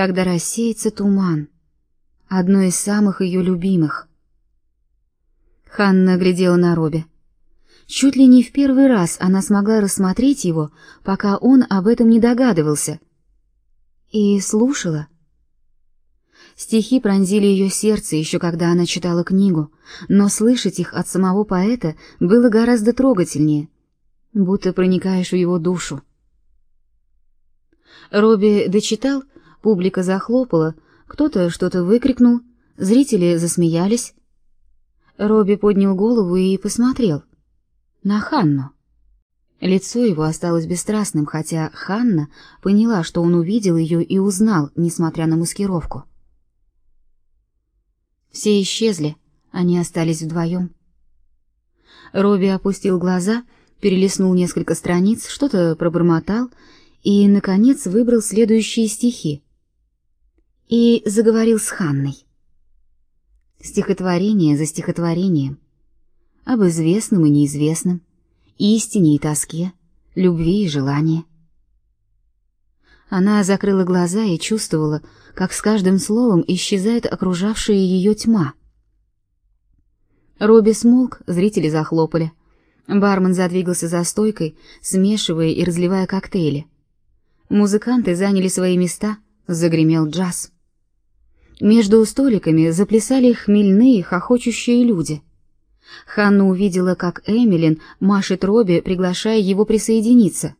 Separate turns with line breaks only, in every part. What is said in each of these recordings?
когда рассеется туман, одно из самых ее любимых. Ханна глядела на Робби. Чуть ли не в первый раз она смогла рассмотреть его, пока он об этом не догадывался. И слушала. Стихи пронзили ее сердце еще когда она читала книгу, но слышать их от самого поэта было гораздо трогательнее, будто проникаешь в его душу. Робби дочитал, публика захлопала, кто-то что-то выкрикнул, зрители засмеялись. Робби поднял голову и посмотрел на Ханну. Лицо его осталось бесстрастным, хотя Ханна поняла, что он увидел ее и узнал, несмотря на маскировку. Все исчезли, они остались вдвоем. Робби опустил глаза, перелистнул несколько страниц, что-то пробормотал и, наконец, выбрал следующие стихи. И заговорил с Ханной. Стихотворение за стихотворением — об известном и неизвестном, истине и тоске, любви и желании. Она закрыла глаза и чувствовала, как с каждым словом исчезает окружавшая ее тьма. Робби смолк, зрители захлопали. Бармен задвигался за стойкой, смешивая и разливая коктейли. Музыканты заняли свои места, загремел джаз. Между столиками заплясали хмельные, хохочущие люди — Ханна увидела, как Эмилин машет Робби, приглашая его присоединиться.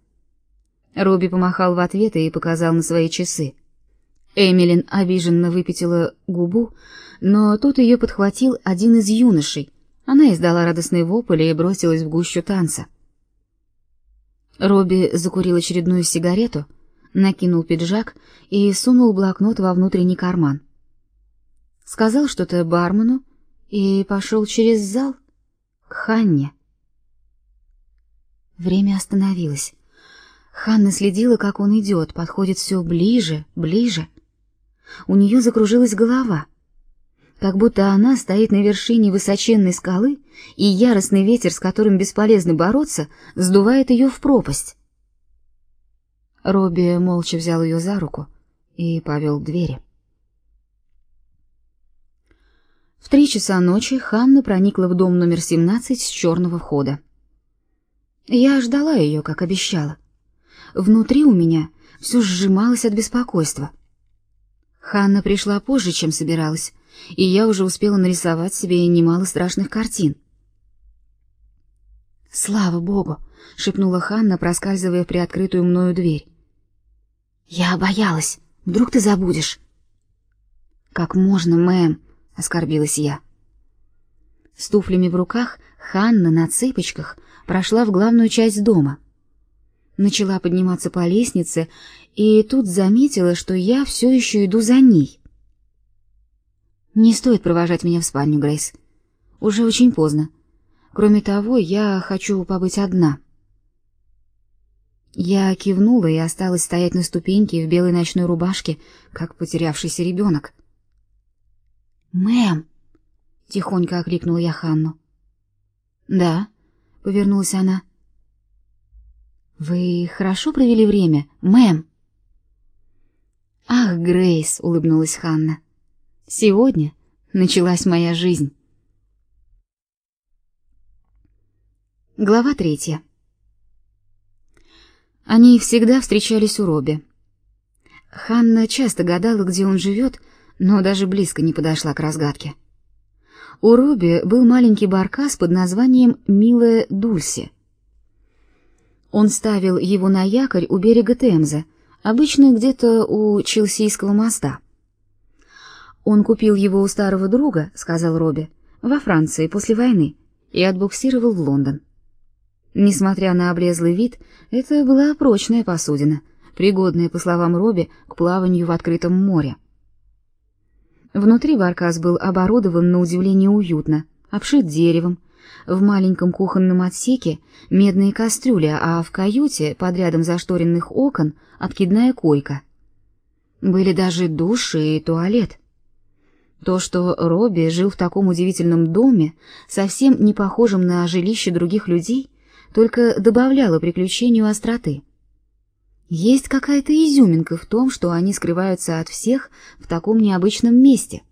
Робби помахал в ответ и показал на свои часы. Эмилин обиженно выпятила губу, но тут ее подхватил один из юношей. Она издала радостный вопль и бросилась в гущу танца. Робби закурил очередную сигарету, накинул пиджак и сунул блокнот во внутренний карман. Сказал что-то бармену и пошел через зал к Ханне. Время остановилось. Ханна следила, как он идет, подходит все ближе, ближе. У нее закружилась голова, как будто она стоит на вершине высоченной скалы, и яростный ветер, с которым бесполезно бороться, сдувает ее в пропасть. Робби молча взял ее за руку и повел к двери. В три часа ночи Ханна проникла в дом номер 17 с черного входа. Я ждала ее, как обещала. Внутри у меня все сжималось от беспокойства. Ханна пришла позже, чем собиралась, и я уже успела нарисовать себе немало страшных картин. «Слава Богу!» — шепнула Ханна, проскальзывая в приоткрытую мною дверь. «Я боялась. Вдруг ты забудешь?» «Как можно, мэм?» Оскорбилась я. С туфлями в руках Ханна на цыпочках прошла в главную часть дома. Начала подниматься по лестнице, и тут заметила, что я все еще иду за ней. Не стоит провожать меня в спальню, Грейс. Уже очень поздно. Кроме того, я хочу побыть одна. Я кивнула и осталась стоять на ступеньке в белой ночной рубашке, как потерявшийся ребенок. «Мэм!» — тихонько окликнула я Ханну. «Да», — повернулась она. «Вы хорошо провели время, мэм?» «Ах, Грейс!» — улыбнулась Ханна. «Сегодня началась моя жизнь». Глава третья. Они всегда встречались у Робби. Ханна часто гадала, где он живет, но даже близко не подошла к разгадке. У Робби был маленький баркас под названием «Милая Дульси». Он ставил его на якорь у берега Темзы, обычно где-то у Челсийского моста. «Он купил его у старого друга», — сказал Робби, — «во Франции после войны и отбуксировал в Лондон». Несмотря на облезлый вид, это была прочная посудина, пригодная, по словам Робби, к плаванию в открытом море. Внутри баркас был оборудован на удивление уютно, обшит деревом. В маленьком кухонном отсеке медные кастрюли, а в каюте под рядом зашторенных окон откидная койка. Были даже душ и туалет. То, что Робби жил в таком удивительном доме, совсем не похожем на жилище других людей, только добавляло приключению остроты. Есть какая-то изюминка в том, что они скрываются от всех в таком необычном месте.